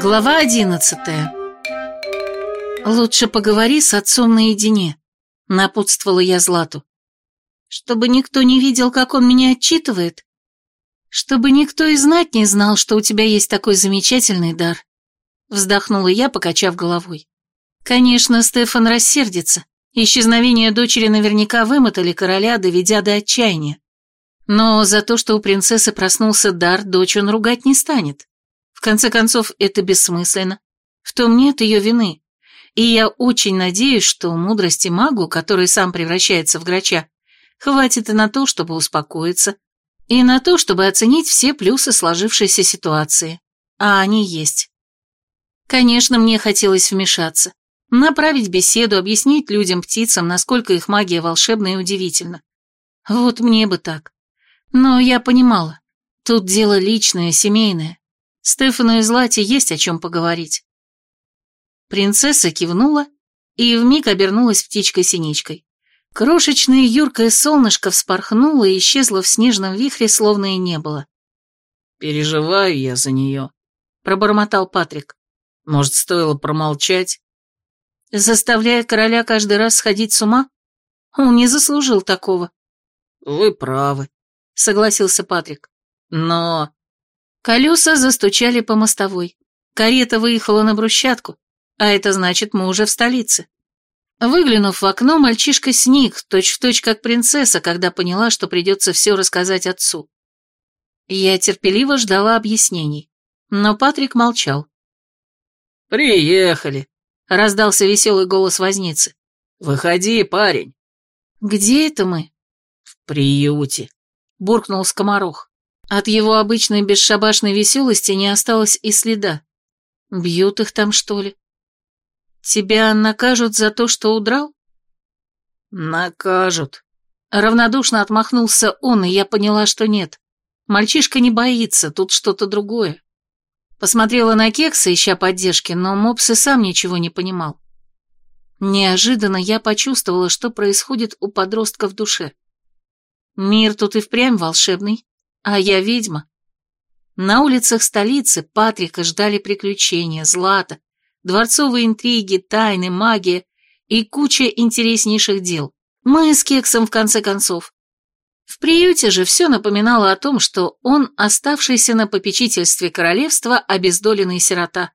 Глава одиннадцатая. «Лучше поговори с отцом наедине», — напутствовала я Злату. «Чтобы никто не видел, как он меня отчитывает? Чтобы никто и знать не знал, что у тебя есть такой замечательный дар», — вздохнула я, покачав головой. «Конечно, Стефан рассердится. Исчезновение дочери наверняка вымотали короля, доведя до отчаяния. Но за то, что у принцессы проснулся дар, дочь он ругать не станет. В конце концов, это бессмысленно. В том нет ее вины. И я очень надеюсь, что мудрости магу, который сам превращается в грача, хватит и на то, чтобы успокоиться, и на то, чтобы оценить все плюсы сложившейся ситуации. А они есть. Конечно, мне хотелось вмешаться. Направить беседу, объяснить людям-птицам, насколько их магия волшебна и удивительна. Вот мне бы так. Но я понимала, тут дело личное, семейное. Стефану и Злате есть о чем поговорить. Принцесса кивнула и вмиг обернулась птичкой-синичкой. Крошечное юркое солнышко вспорхнуло и исчезло в снежном вихре, словно и не было. «Переживаю я за нее», — пробормотал Патрик. «Может, стоило промолчать?» Заставляя короля каждый раз сходить с ума? Он не заслужил такого. «Вы правы», — согласился Патрик. «Но...» Колеса застучали по мостовой. Карета выехала на брусчатку, а это значит, мы уже в столице. Выглянув в окно, мальчишка сник, точь-в-точь как принцесса, когда поняла, что придется все рассказать отцу. Я терпеливо ждала объяснений, но Патрик молчал. «Приехали», — раздался веселый голос возницы. «Выходи, парень». «Где это мы?» «В приюте», — буркнул скоморох. От его обычной бесшабашной веселости не осталось и следа. Бьют их там, что ли? Тебя накажут за то, что удрал? Накажут. Равнодушно отмахнулся он, и я поняла, что нет. Мальчишка не боится, тут что-то другое. Посмотрела на Кекса, ища поддержки, но Мопс и сам ничего не понимал. Неожиданно я почувствовала, что происходит у подростка в душе. Мир тут и впрямь волшебный, а я ведьма. На улицах столицы Патрика ждали приключения, злата, дворцовые интриги, тайны, магия и куча интереснейших дел. Мы с Кексом, в конце концов. В приюте же все напоминало о том, что он оставшийся на попечительстве королевства обездоленный сирота.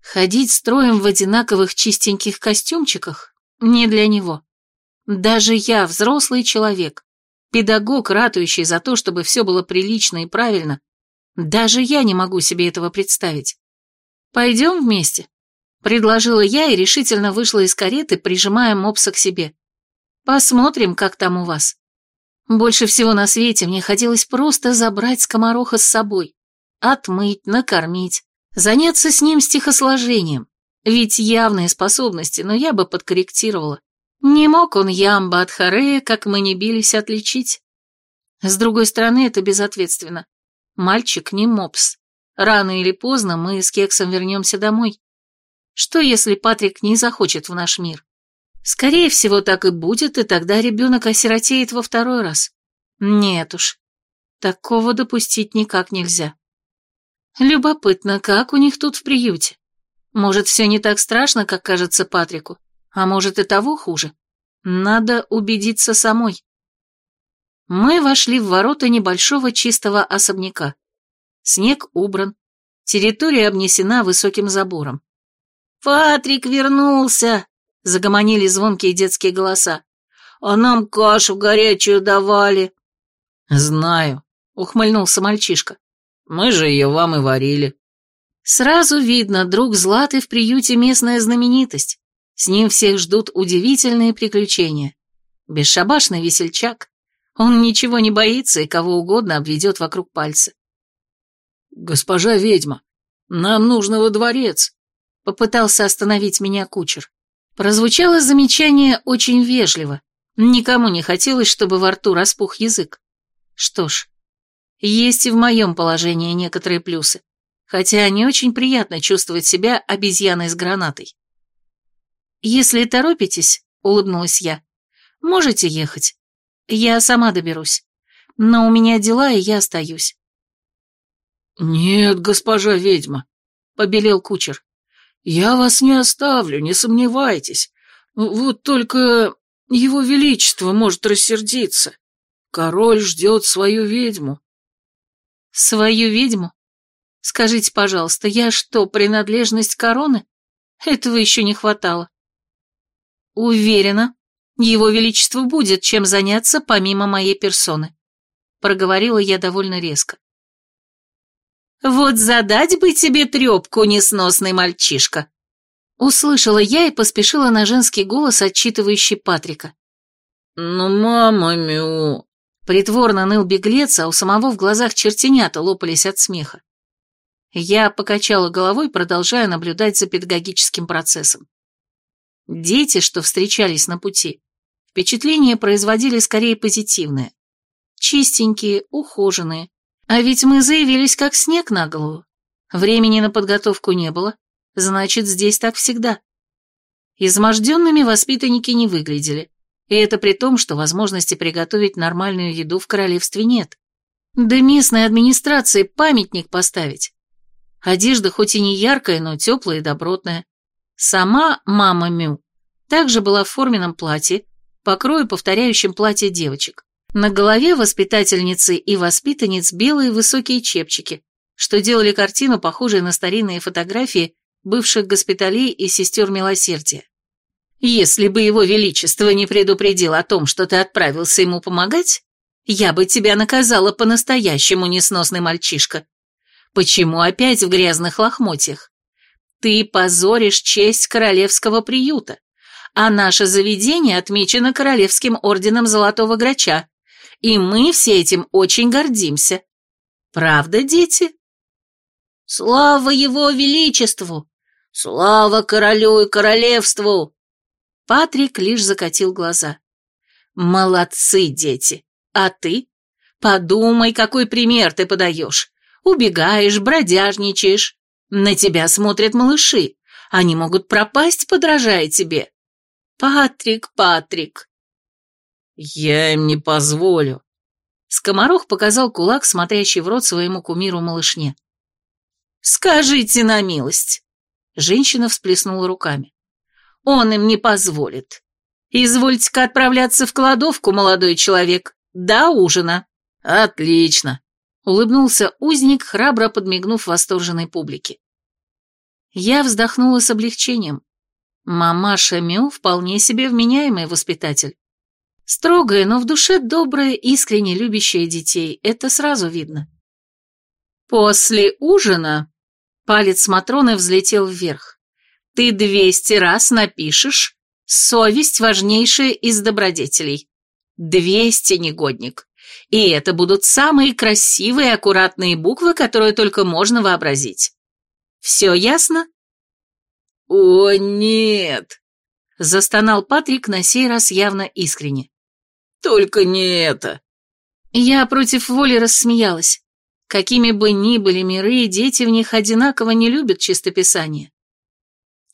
Ходить строем в одинаковых чистеньких костюмчиках не для него. Даже я, взрослый человек, Педагог, ратующий за то, чтобы все было прилично и правильно. Даже я не могу себе этого представить. Пойдем вместе. Предложила я и решительно вышла из кареты, прижимая мопса к себе. Посмотрим, как там у вас. Больше всего на свете мне хотелось просто забрать скомороха с собой. Отмыть, накормить, заняться с ним стихосложением. Ведь явные способности, но я бы подкорректировала. Не мог он Ямба от Харея, как мы не бились, отличить. С другой стороны, это безответственно. Мальчик не мопс. Рано или поздно мы с Кексом вернемся домой. Что, если Патрик не захочет в наш мир? Скорее всего, так и будет, и тогда ребенок осиротеет во второй раз. Нет уж, такого допустить никак нельзя. Любопытно, как у них тут в приюте. Может, все не так страшно, как кажется Патрику? А может и того хуже. Надо убедиться самой. Мы вошли в ворота небольшого чистого особняка. Снег убран, территория обнесена высоким забором. «Патрик вернулся!» — загомонили звонкие детские голоса. «А нам кашу горячую давали!» «Знаю», — ухмыльнулся мальчишка. «Мы же ее вам и варили». Сразу видно, друг Златы в приюте местная знаменитость. С ним всех ждут удивительные приключения. Бесшабашный весельчак. Он ничего не боится и кого угодно обведет вокруг пальца. «Госпожа ведьма, нам нужно во дворец», — попытался остановить меня кучер. Прозвучало замечание очень вежливо. Никому не хотелось, чтобы во рту распух язык. Что ж, есть и в моем положении некоторые плюсы, хотя не очень приятно чувствовать себя обезьяной с гранатой. «Если торопитесь», — улыбнулась я, — «можете ехать. Я сама доберусь. Но у меня дела, и я остаюсь». «Нет, госпожа ведьма», — побелел кучер. «Я вас не оставлю, не сомневайтесь. Вот только его величество может рассердиться. Король ждет свою ведьму». «Свою ведьму? Скажите, пожалуйста, я что, принадлежность короны? Этого еще не хватало». «Уверена, его величество будет чем заняться помимо моей персоны», — проговорила я довольно резко. «Вот задать бы тебе трепку, несносный мальчишка!» Услышала я и поспешила на женский голос, отчитывающий Патрика. «Ну, мама мю...» Притворно ныл беглец, а у самого в глазах чертенята лопались от смеха. Я покачала головой, продолжая наблюдать за педагогическим процессом. Дети, что встречались на пути, впечатление производили скорее позитивное. Чистенькие, ухоженные. А ведь мы заявились как снег на голову. Времени на подготовку не было, значит, здесь так всегда. Изможденными воспитанники не выглядели, и это при том, что возможности приготовить нормальную еду в королевстве нет. Да местной администрации памятник поставить. Одежда хоть и не яркая, но теплая и добротная. Сама мама Мю также была в форменном платье, покрою повторяющем платье девочек. На голове воспитательницы и воспитанниц белые высокие чепчики, что делали картину, похожей на старинные фотографии бывших госпиталей и сестер милосердия. Если бы его величество не предупредил о том, что ты отправился ему помогать, я бы тебя наказала по-настоящему, несносный мальчишка. Почему опять в грязных лохмотьях? Ты позоришь честь королевского приюта, а наше заведение отмечено Королевским орденом Золотого Грача, и мы все этим очень гордимся. Правда, дети? Слава его величеству! Слава королю и королевству! Патрик лишь закатил глаза. Молодцы, дети! А ты? Подумай, какой пример ты подаешь. Убегаешь, бродяжничаешь. На тебя смотрят малыши. Они могут пропасть, подражая тебе. Патрик, Патрик. Я им не позволю. Скоморох показал кулак, смотрящий в рот своему кумиру-малышне. «Скажите на милость!» Женщина всплеснула руками. «Он им не позволит. Извольте-ка отправляться в кладовку, молодой человек, до ужина». «Отлично!» Улыбнулся узник, храбро подмигнув восторженной публике. Я вздохнула с облегчением. Мамаша Мю вполне себе вменяемый воспитатель. Строгая, но в душе добрая, искренне любящая детей, это сразу видно. После ужина палец Матроны взлетел вверх. Ты двести раз напишешь «Совесть важнейшая из добродетелей». Двести, негодник. И это будут самые красивые аккуратные буквы, которые только можно вообразить. Все ясно? «О, нет!» — застонал Патрик на сей раз явно искренне. «Только не это!» Я против воли рассмеялась. Какими бы ни были миры, дети в них одинаково не любят чистописание.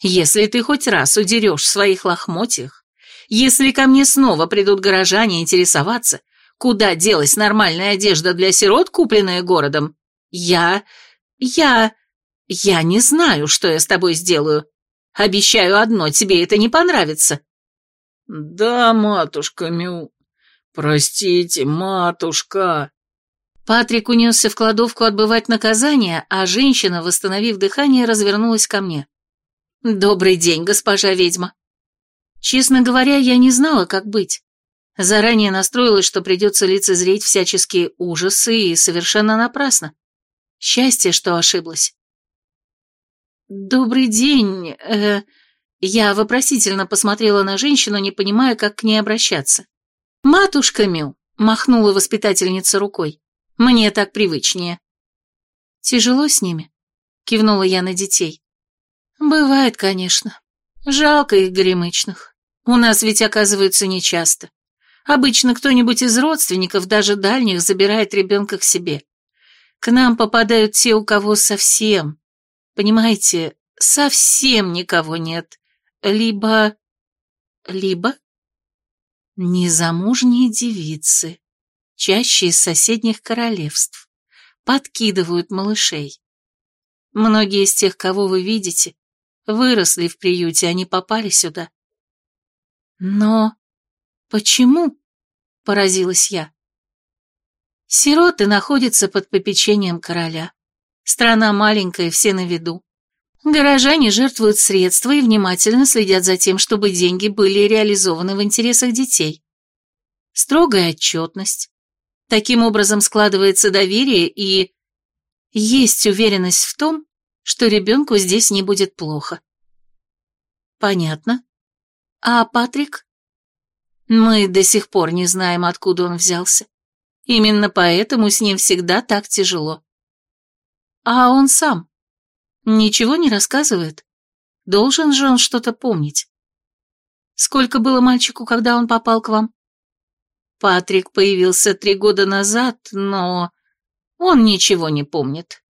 Если ты хоть раз удерешь в своих лохмотьях, если ко мне снова придут горожане интересоваться, куда делась нормальная одежда для сирот, купленная городом, я... я... я не знаю, что я с тобой сделаю. Обещаю одно, тебе это не понравится». «Да, матушка Мю. Простите, матушка». Патрик унесся в кладовку отбывать наказание, а женщина, восстановив дыхание, развернулась ко мне. «Добрый день, госпожа ведьма». Честно говоря, я не знала, как быть. Заранее настроилась, что придется лицезреть всяческие ужасы, и совершенно напрасно. Счастье, что ошиблась. «Добрый день. Э, я вопросительно посмотрела на женщину, не понимая, как к ней обращаться. «Матушка Мю», — махнула воспитательница рукой, — «мне так привычнее». «Тяжело с ними?» — кивнула я на детей. «Бывает, конечно. Жалко их горемычных. У нас ведь оказывается нечасто. Обычно кто-нибудь из родственников, даже дальних, забирает ребенка к себе. К нам попадают те, у кого совсем, Понимаете, совсем никого нет. Либо... Либо... Незамужние девицы, чаще из соседних королевств, подкидывают малышей. Многие из тех, кого вы видите, выросли в приюте, они попали сюда. Но почему? Поразилась я. Сироты находятся под попечением короля. Страна маленькая, все на виду. Горожане жертвуют средства и внимательно следят за тем, чтобы деньги были реализованы в интересах детей. Строгая отчетность. Таким образом складывается доверие и... Есть уверенность в том, что ребенку здесь не будет плохо. Понятно. А Патрик? Мы до сих пор не знаем, откуда он взялся. Именно поэтому с ним всегда так тяжело. А он сам? Ничего не рассказывает? Должен же он что-то помнить. Сколько было мальчику, когда он попал к вам? Патрик появился три года назад, но он ничего не помнит.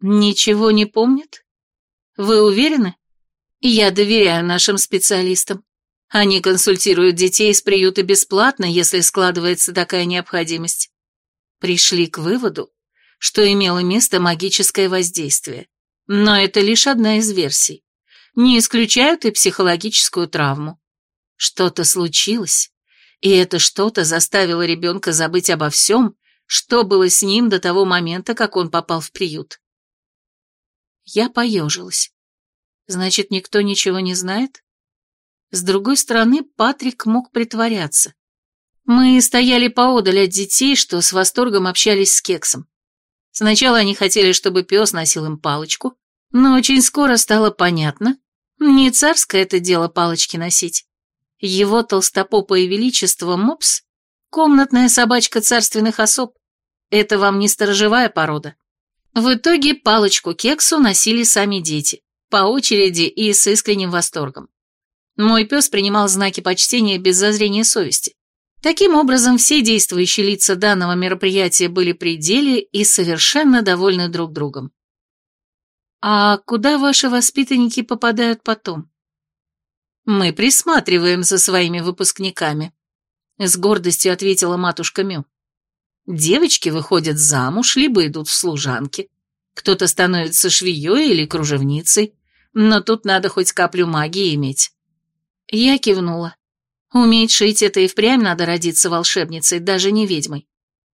Ничего не помнит? Вы уверены? Я доверяю нашим специалистам. Они консультируют детей из приюта бесплатно, если складывается такая необходимость. Пришли к выводу, что имело место магическое воздействие. Но это лишь одна из версий. Не исключают и психологическую травму. Что-то случилось, и это что-то заставило ребенка забыть обо всем, что было с ним до того момента, как он попал в приют. Я поежилась. Значит, никто ничего не знает? С другой стороны, Патрик мог притворяться. Мы стояли поодаль от детей, что с восторгом общались с Кексом. Сначала они хотели, чтобы пес носил им палочку, но очень скоро стало понятно, не царское это дело палочки носить. Его толстопопое величество Мопс — комнатная собачка царственных особ. Это вам не сторожевая порода. В итоге палочку кексу носили сами дети, по очереди и с искренним восторгом. Мой пес принимал знаки почтения без зазрения совести. Таким образом, все действующие лица данного мероприятия были при деле и совершенно довольны друг другом. «А куда ваши воспитанники попадают потом?» «Мы присматриваем за своими выпускниками», — с гордостью ответила матушка Мю. «Девочки выходят замуж, либо идут в служанки. Кто-то становится швеей или кружевницей, но тут надо хоть каплю магии иметь». Я кивнула. Уметь шить это и впрямь надо родиться волшебницей, даже не ведьмой.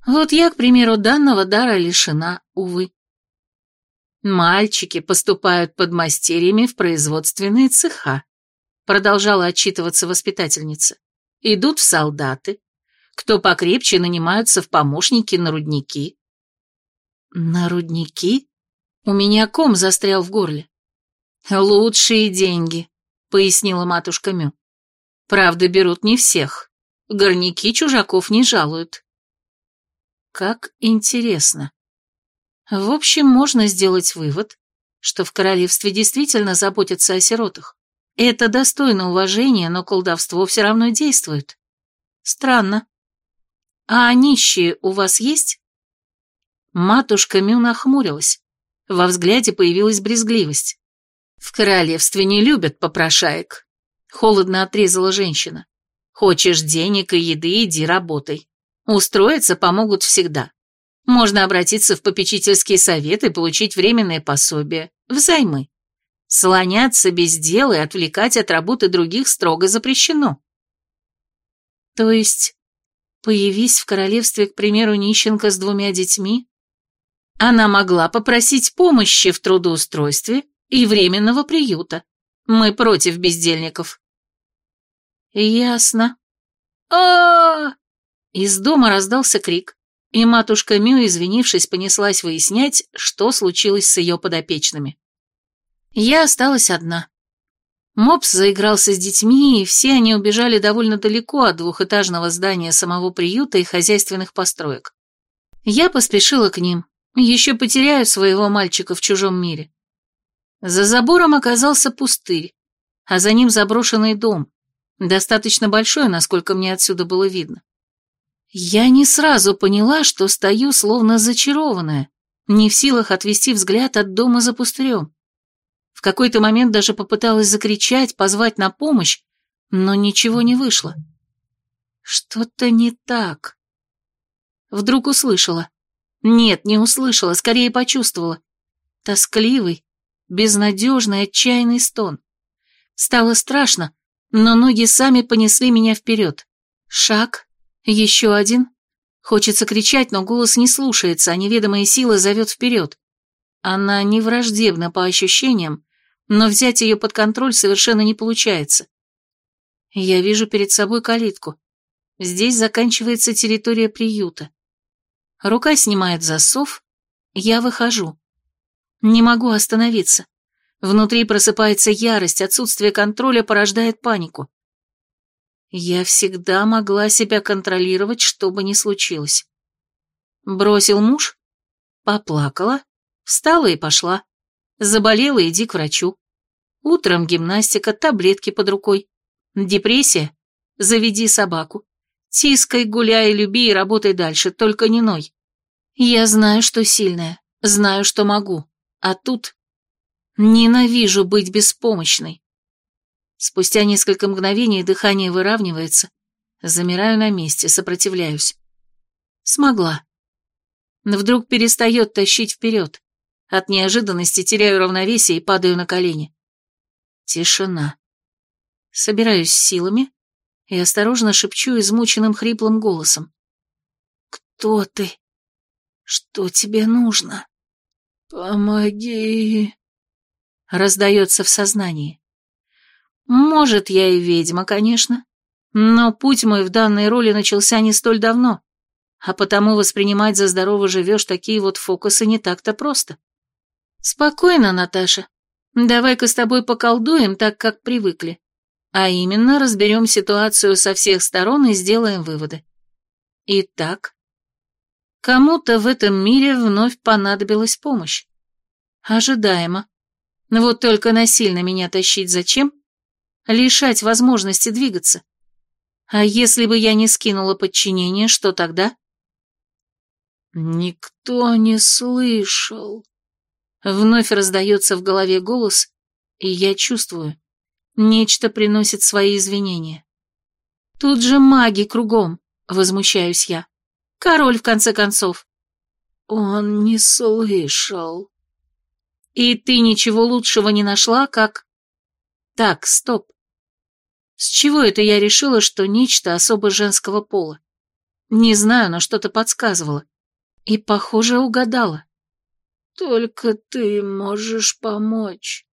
Вот я, к примеру, данного дара лишена, увы. Мальчики поступают под мастерьями в производственные цеха, продолжала отчитываться воспитательница. Идут в солдаты. Кто покрепче, нанимаются в помощники на рудники. На рудники? У меня ком застрял в горле. Лучшие деньги, пояснила матушка Мю. Правда, берут не всех. Горняки чужаков не жалуют. Как интересно. В общем, можно сделать вывод, что в королевстве действительно заботятся о сиротах. Это достойно уважения, но колдовство все равно действует. Странно. А нищие у вас есть? Матушка Мю нахмурилась. Во взгляде появилась брезгливость. В королевстве не любят попрошаек. Холодно отрезала женщина. Хочешь денег и еды, иди работай. Устроиться помогут всегда. Можно обратиться в попечительский совет и получить временное пособие, взаймы. Слоняться без дела и отвлекать от работы других строго запрещено. То есть, появись в королевстве, к примеру, нищенка с двумя детьми, она могла попросить помощи в трудоустройстве и временного приюта. Мы против бездельников. Ясно. а, Из дома раздался крик, и матушка Мю, извинившись, понеслась выяснять, что случилось с ее подопечными. Я осталась одна. Мопс заигрался с детьми, и все они убежали довольно далеко от двухэтажного здания самого приюта и хозяйственных построек. Я поспешила к ним, еще потеряю своего мальчика в чужом мире. За забором оказался пустырь, а за ним заброшенный дом, Достаточно большое, насколько мне отсюда было видно. Я не сразу поняла, что стою словно зачарованная, не в силах отвести взгляд от дома за пустырем. В какой-то момент даже попыталась закричать, позвать на помощь, но ничего не вышло. Что-то не так. Вдруг услышала. Нет, не услышала, скорее почувствовала. Тоскливый, безнадежный, отчаянный стон. Стало страшно, но ноги сами понесли меня вперед. Шаг, еще один. Хочется кричать, но голос не слушается, а неведомая сила зовет вперед. Она не враждебна по ощущениям, но взять ее под контроль совершенно не получается. Я вижу перед собой калитку. Здесь заканчивается территория приюта. Рука снимает засов, я выхожу. Не могу остановиться. Внутри просыпается ярость, отсутствие контроля порождает панику. Я всегда могла себя контролировать, что бы ни случилось. Бросил муж, поплакала, встала и пошла. Заболела, иди к врачу. Утром гимнастика, таблетки под рукой. Депрессия? Заведи собаку. Тискай, гуляй, люби и работай дальше, только не ной. Я знаю, что сильная, знаю, что могу. А тут... Ненавижу быть беспомощной. Спустя несколько мгновений дыхание выравнивается. Замираю на месте, сопротивляюсь. Смогла. Вдруг перестает тащить вперед. От неожиданности теряю равновесие и падаю на колени. Тишина. Собираюсь силами и осторожно шепчу измученным хриплым голосом. «Кто ты? Что тебе нужно?» «Помоги!» Раздается в сознании. Может, я и ведьма, конечно, но путь мой в данной роли начался не столь давно, а потому воспринимать за здорово живешь такие вот фокусы не так-то просто. Спокойно, Наташа. Давай-ка с тобой поколдуем так, как привыкли. А именно, разберем ситуацию со всех сторон и сделаем выводы. Итак, кому-то в этом мире вновь понадобилась помощь. Ожидаемо. Вот только насильно меня тащить зачем? Лишать возможности двигаться. А если бы я не скинула подчинение, что тогда? Никто не слышал. Вновь раздается в голове голос, и я чувствую, нечто приносит свои извинения. Тут же маги кругом, возмущаюсь я. Король, в конце концов. Он не слышал. И ты ничего лучшего не нашла, как... Так, стоп. С чего это я решила, что нечто особо женского пола? Не знаю, но что-то подсказывало. И, похоже, угадала. Только ты можешь помочь.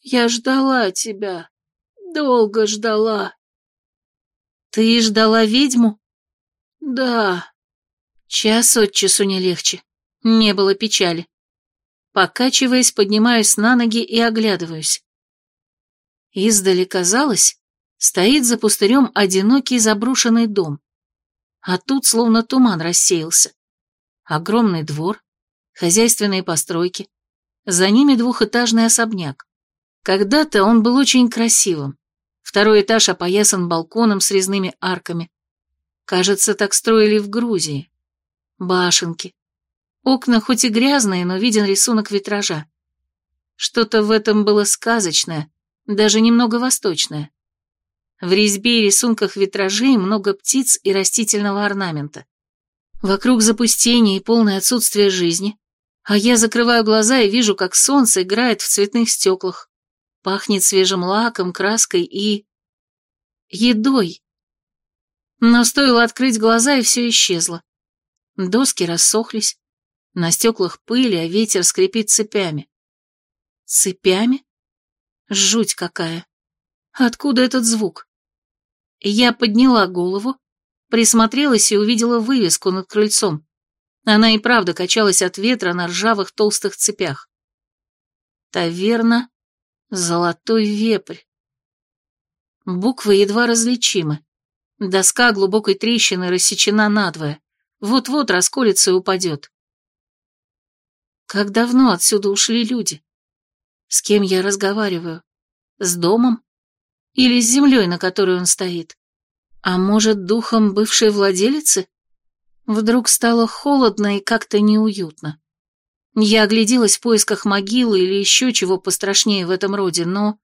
Я ждала тебя. Долго ждала. Ты ждала ведьму? Да. Час от часу не легче. Не было печали. Покачиваясь, поднимаюсь на ноги и оглядываюсь. Издали казалось, стоит за пустырем одинокий заброшенный дом. А тут словно туман рассеялся. Огромный двор, хозяйственные постройки, за ними двухэтажный особняк. Когда-то он был очень красивым. Второй этаж опоясан балконом с резными арками. Кажется, так строили в Грузии. Башенки. Окна хоть и грязные, но виден рисунок витража. Что-то в этом было сказочное, даже немного восточное. В резьбе и рисунках витражей много птиц и растительного орнамента. Вокруг запустение и полное отсутствие жизни, а я закрываю глаза и вижу, как солнце играет в цветных стеклах, пахнет свежим лаком, краской и... едой. Но стоило открыть глаза, и все исчезло. Доски рассохлись, на стеклах пыли, а ветер скрипит цепями. Цепями? Жуть какая. Откуда этот звук? Я подняла голову, присмотрелась и увидела вывеску над крыльцом. Она и правда качалась от ветра на ржавых толстых цепях. Таверна «Золотой вепрь». Буквы едва различимы. Доска глубокой трещины рассечена надвое. Вот-вот расколется и упадет. Как давно отсюда ушли люди? С кем я разговариваю? С домом? Или с землей, на которой он стоит? А может, духом бывшей владелицы? Вдруг стало холодно и как-то неуютно. Я огляделась в поисках могилы или еще чего пострашнее в этом роде, но...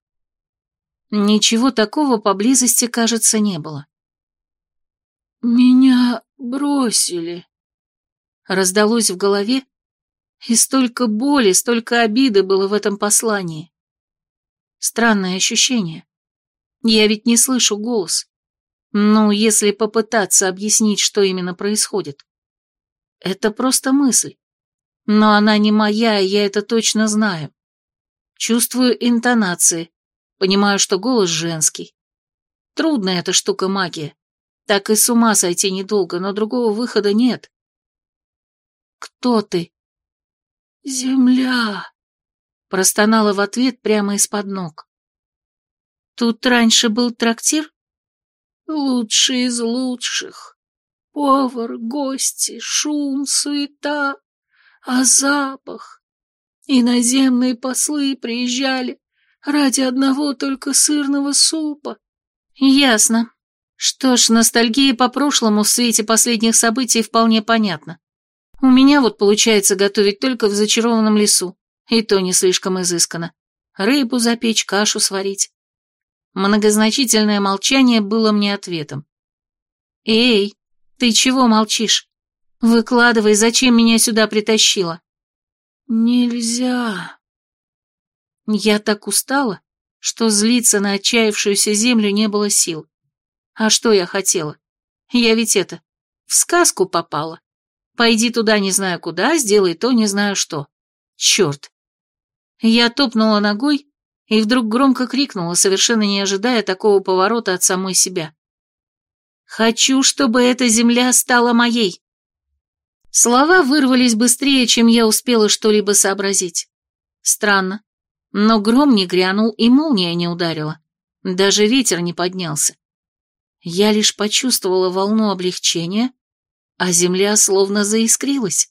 Ничего такого поблизости, кажется, не было. «Меня бросили», — раздалось в голове, И столько боли, столько обиды было в этом послании. Странное ощущение. Я ведь не слышу голос. Ну, если попытаться объяснить, что именно происходит. Это просто мысль. Но она не моя, и я это точно знаю. Чувствую интонации, понимаю, что голос женский. Трудная эта штука магия. Так и с ума сойти недолго, но другого выхода нет. «Кто ты?» «Земля!» Простонала в ответ прямо из-под ног. «Тут раньше был трактир?» «Лучший из лучших. Повар, гости, шум, суета, а запах. Иноземные послы приезжали ради одного только сырного супа». «Ясно. Что ж, ностальгия по прошлому в свете последних событий вполне понятна. У меня вот получается готовить только в зачарованном лесу, и то не слишком изысканно. Рыбу запечь, кашу сварить. Многозначительное молчание было мне ответом. «Эй, ты чего молчишь? Выкладывай, зачем меня сюда притащила?» «Нельзя». Я так устала, что злиться на отчаявшуюся землю не было сил. А что я хотела? Я ведь это, в сказку попала. Пойди туда не знаю куда, сделай то не знаю что. Черт. Я топнула ногой и вдруг громко крикнула, совершенно не ожидая такого поворота от самой себя. «Хочу, чтобы эта земля стала моей!» Слова вырвались быстрее, чем я успела что-либо сообразить. Странно, но гром не грянул и молния не ударила. Даже ветер не поднялся. Я лишь почувствовала волну облегчения а земля словно заискрилась.